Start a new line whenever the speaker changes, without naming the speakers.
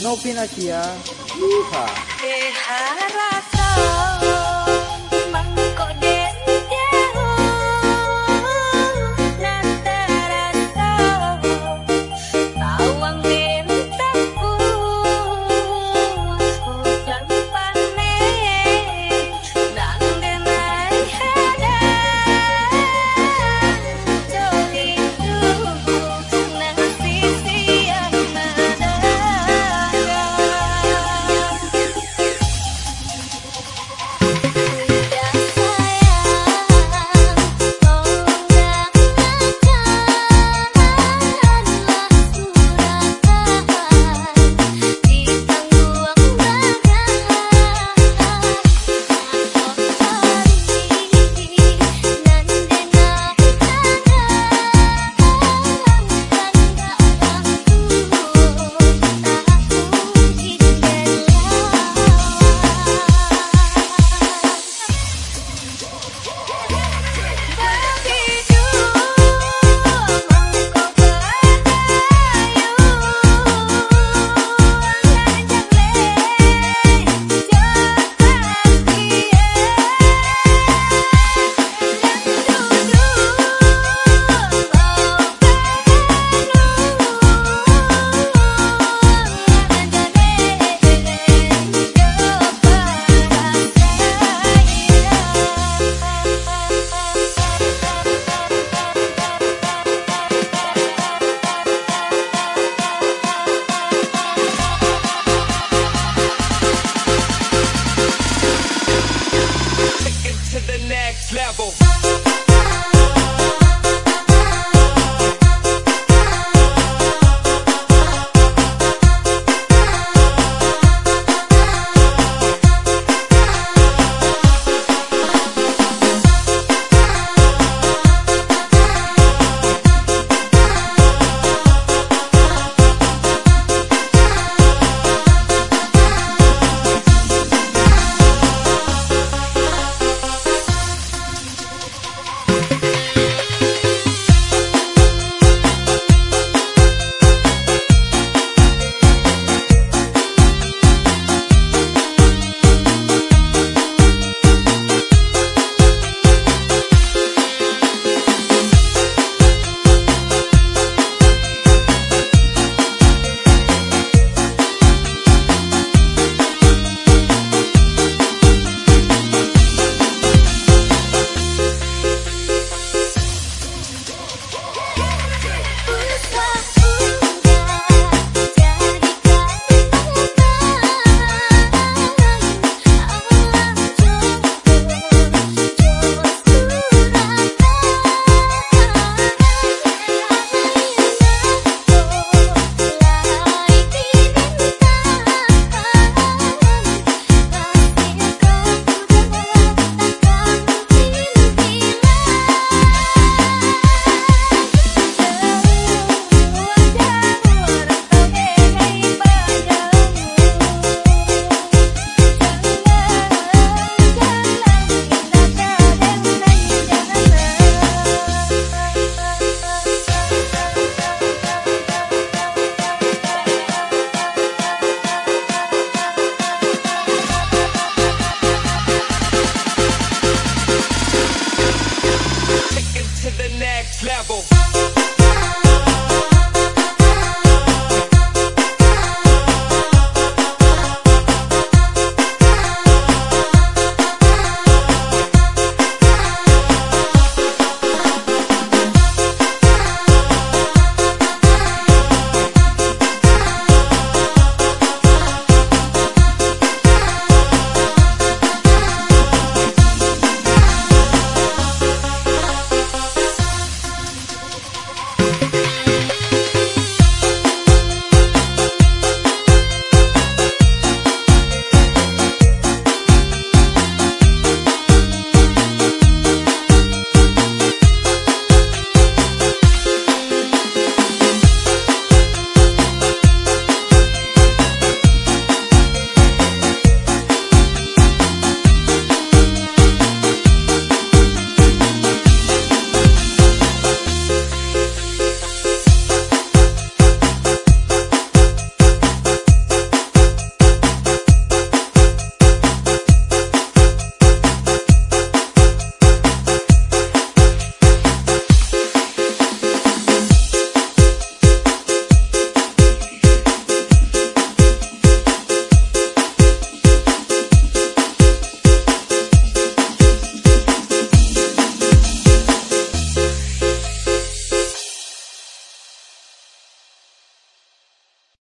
Novinakia. Ah.
Errar a razão.